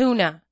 tuna.